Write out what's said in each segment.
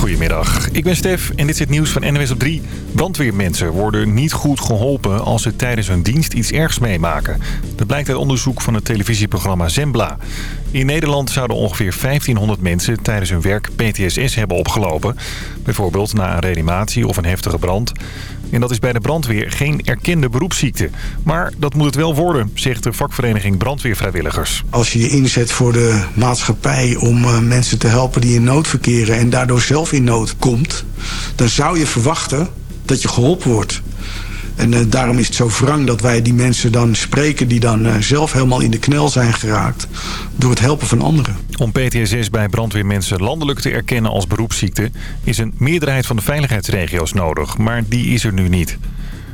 Goedemiddag, ik ben Stef en dit is het nieuws van NWS op 3. Brandweermensen worden niet goed geholpen als ze tijdens hun dienst iets ergs meemaken. Dat blijkt uit onderzoek van het televisieprogramma Zembla. In Nederland zouden ongeveer 1500 mensen tijdens hun werk PTSS hebben opgelopen. Bijvoorbeeld na een reanimatie of een heftige brand. En dat is bij de brandweer geen erkende beroepsziekte. Maar dat moet het wel worden, zegt de vakvereniging Brandweervrijwilligers. Als je je inzet voor de maatschappij om uh, mensen te helpen die in nood verkeren... en daardoor zelf in nood komt, dan zou je verwachten dat je geholpen wordt. En uh, daarom is het zo wrang dat wij die mensen dan spreken... die dan uh, zelf helemaal in de knel zijn geraakt door het helpen van anderen. Om PTSS bij brandweermensen landelijk te erkennen als beroepsziekte... is een meerderheid van de veiligheidsregio's nodig, maar die is er nu niet.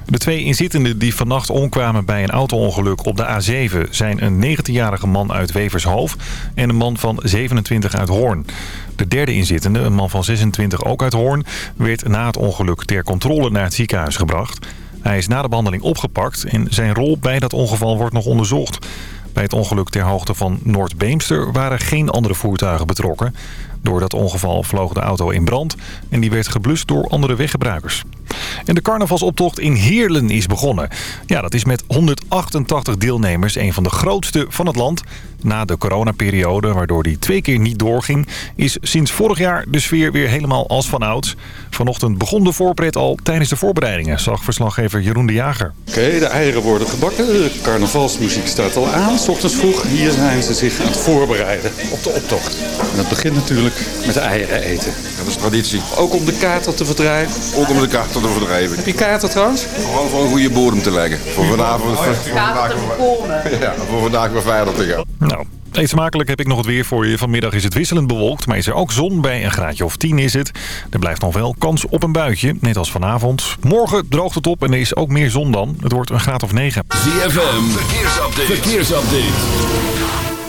De twee inzittenden die vannacht omkwamen bij een auto-ongeluk op de A7... zijn een 19-jarige man uit Wevershoofd en een man van 27 uit Hoorn. De derde inzittende, een man van 26 ook uit Hoorn... werd na het ongeluk ter controle naar het ziekenhuis gebracht... Hij is na de behandeling opgepakt en zijn rol bij dat ongeval wordt nog onderzocht. Bij het ongeluk ter hoogte van Noord-Beemster waren geen andere voertuigen betrokken. Door dat ongeval vloog de auto in brand en die werd geblust door andere weggebruikers. En de carnavalsoptocht in Heerlen is begonnen. Ja, dat is met 188 deelnemers een van de grootste van het land. Na de coronaperiode, waardoor die twee keer niet doorging... is sinds vorig jaar de sfeer weer helemaal als van ouds. Vanochtend begon de voorpret al tijdens de voorbereidingen... zag verslaggever Jeroen de Jager. Oké, okay, de eieren worden gebakken. De carnavalsmuziek staat al aan. S ochtends vroeg, hier zijn ze zich aan het voorbereiden op de optocht. En dat begint natuurlijk met eieren eten. Dat is traditie. Ook om de kater te verdrijven? Ook om de kater te verdrijven. Heb je kater trouwens? Gewoon voor een goede bodem te leggen. Voor vanavond. Oh, voor, vandaag, ja, voor vandaag weer verder te gaan. Nou, Eet smakelijk heb ik nog het weer voor je. Vanmiddag is het wisselend bewolkt, maar is er ook zon bij. Een graadje of 10 is het. Er blijft nog wel kans op een buitje, net als vanavond. Morgen droogt het op en er is ook meer zon dan. Het wordt een graad of 9. ZFM, verkeersupdate. verkeersupdate.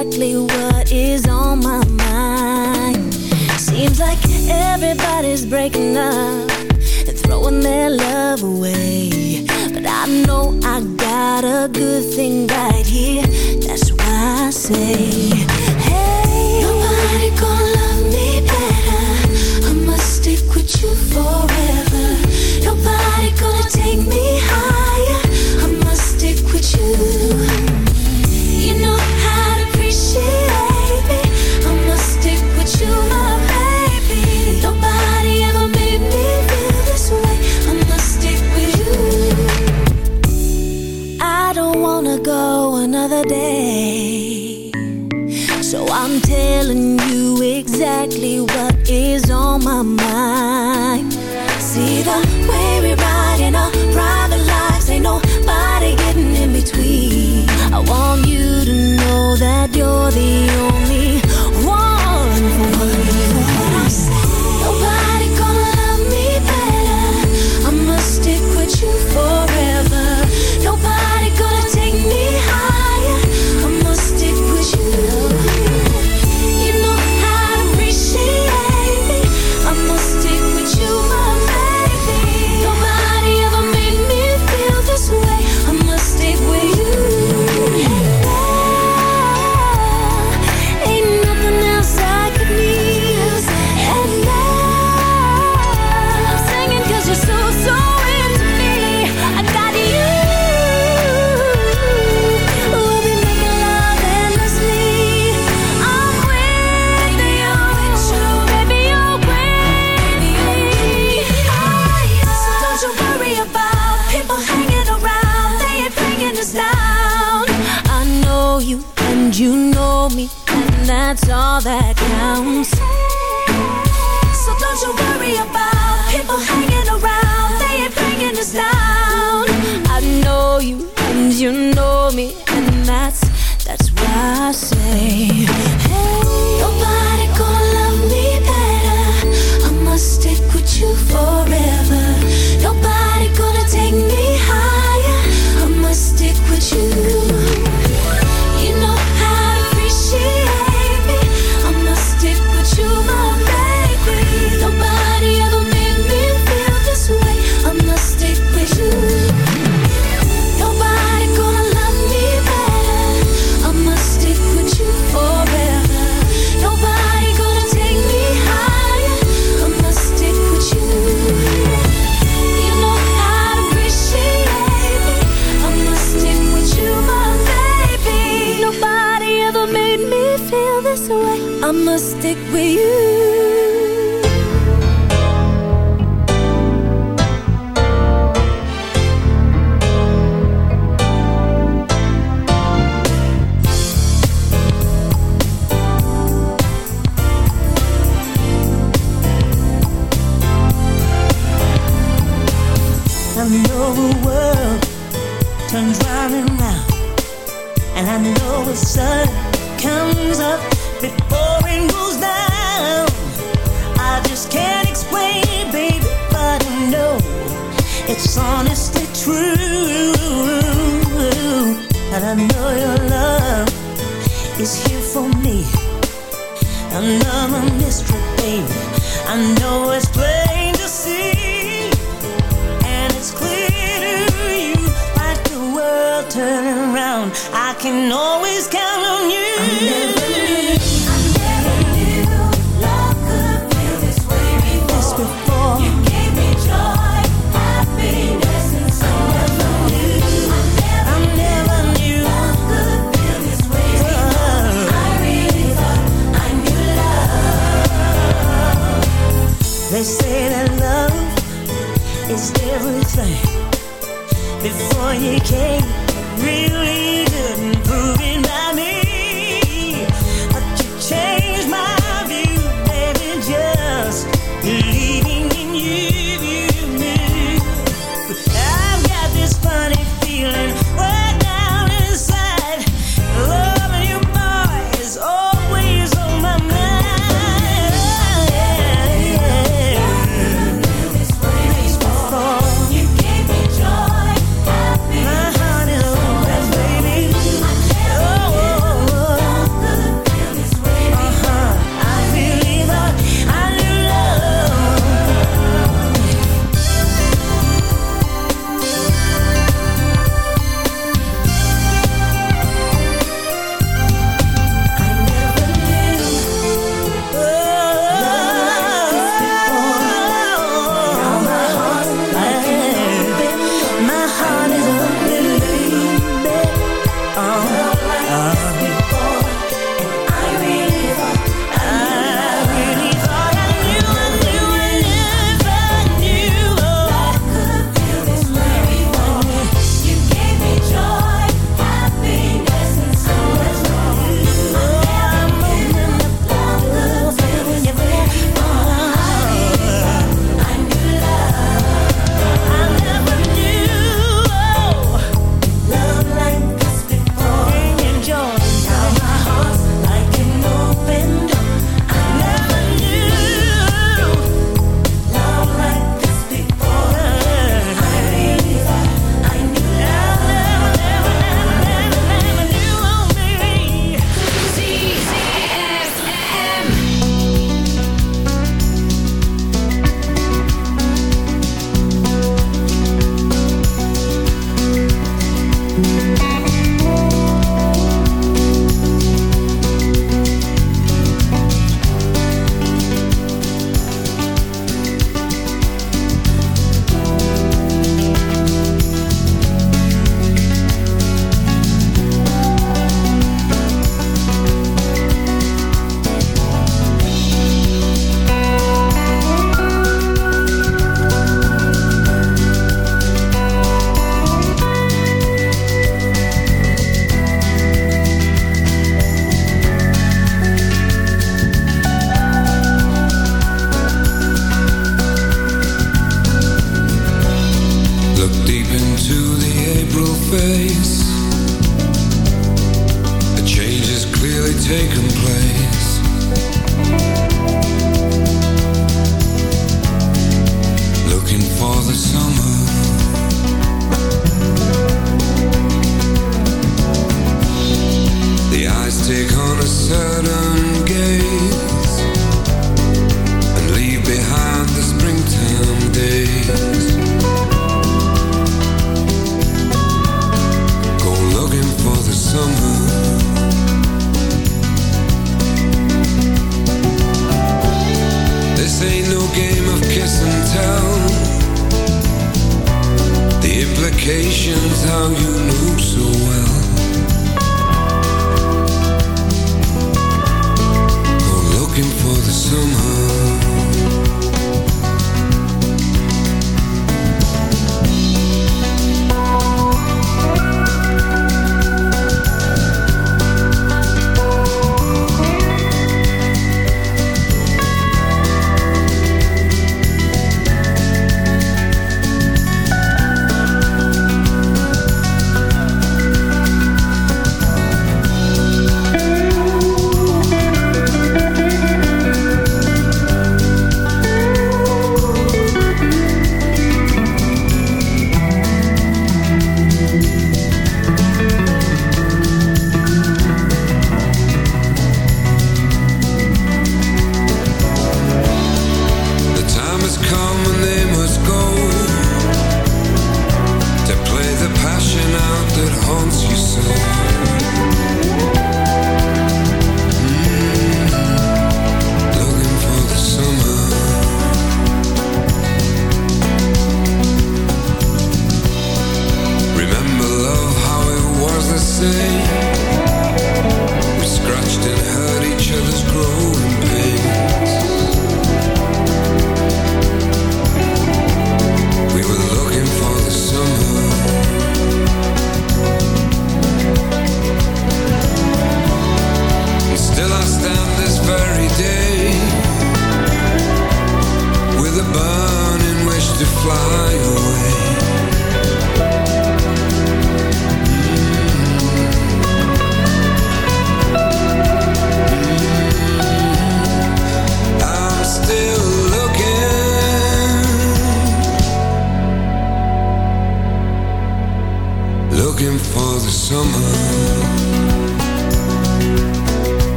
Exactly what is on my mind. Seems like everybody's breaking up and throwing their love away. But I know I got a good thing right here. That's why I say, Hey, nobody gonna love me better. I must stick with you forever. Telling you exactly what is on my mind.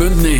Bündnis.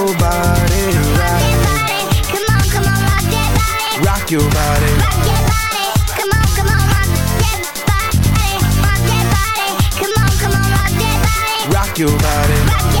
body rock. Come on, come on, rock that body. Rock your body. Rock your body. Come on, come on, rock that body. Rock that body. Come on, come on, rock that body. Rock your body. Rock your body.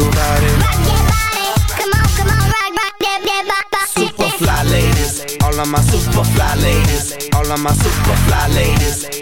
rock. Rock your body. Come on, come on, rock, rock. Super fly ladies. All of my super fly ladies. All of my super fly ladies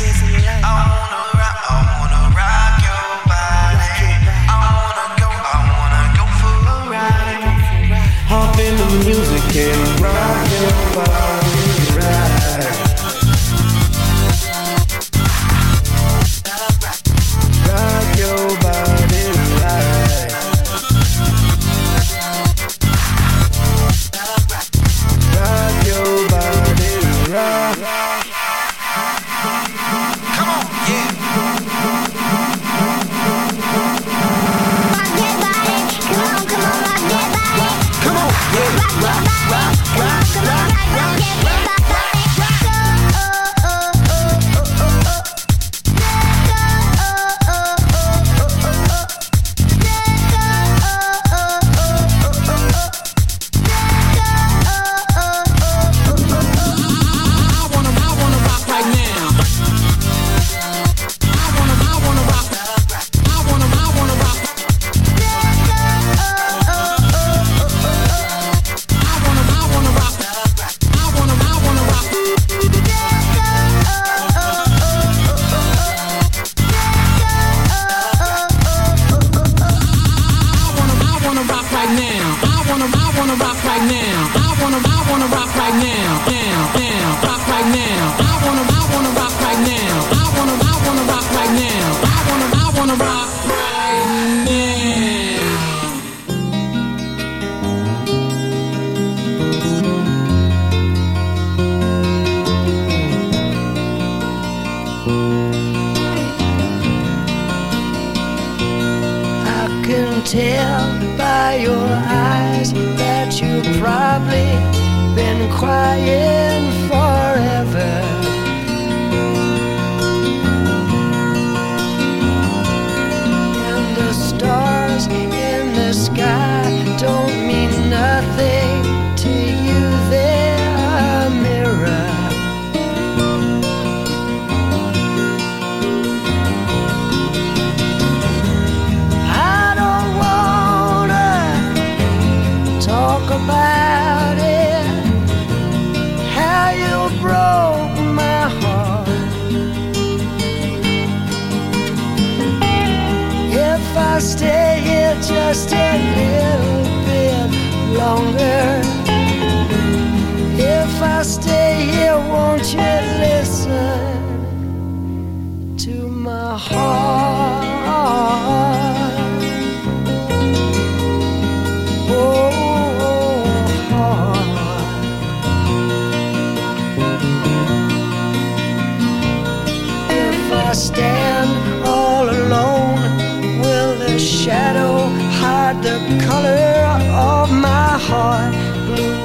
I stand all alone, will the shadow hide the color of my heart? Blue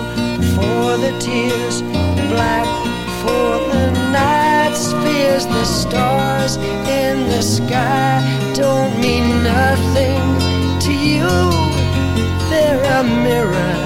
for the tears, black for the night's fears. The stars in the sky don't mean nothing to you. They're a mirror.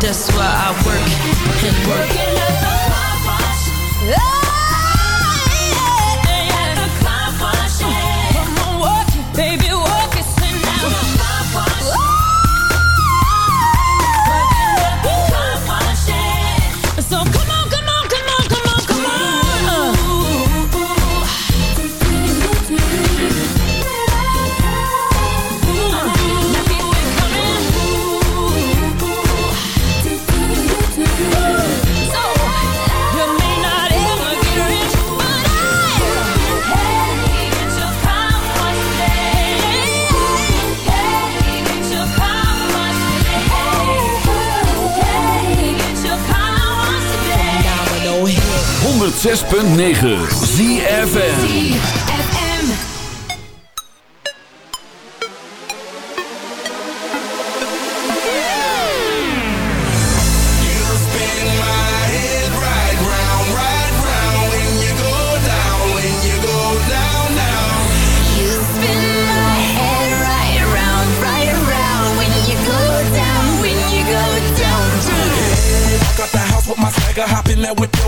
That's why I work and work. Baby, 106.9 ZFN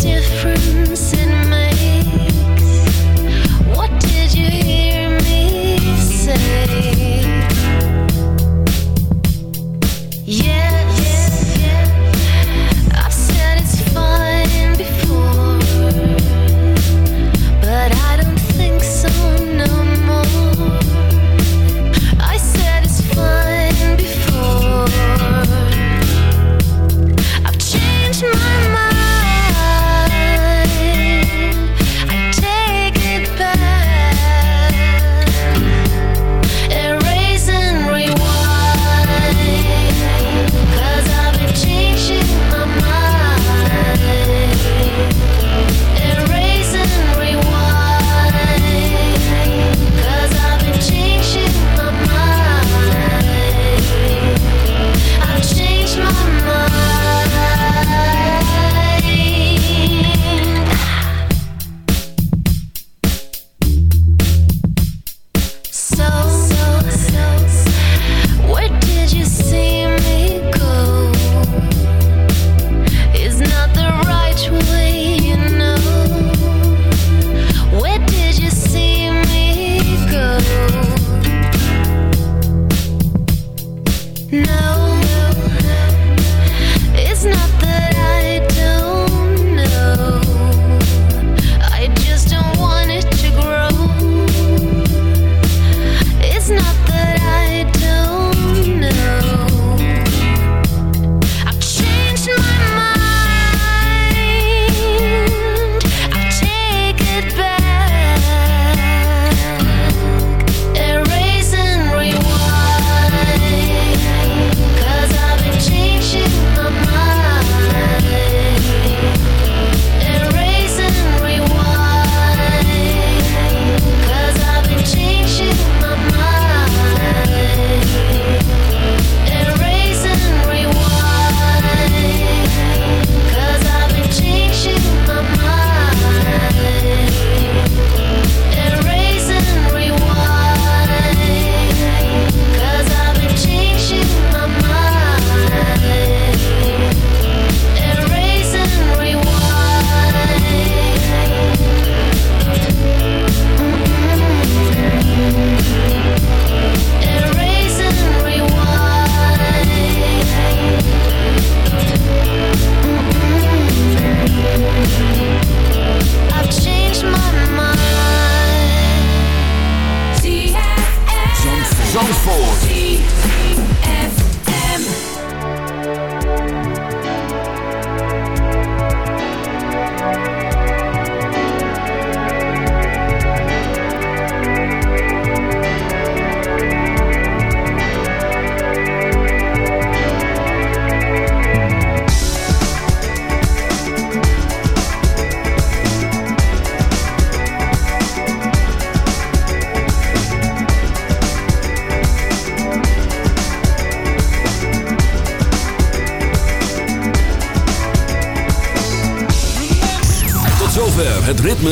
Know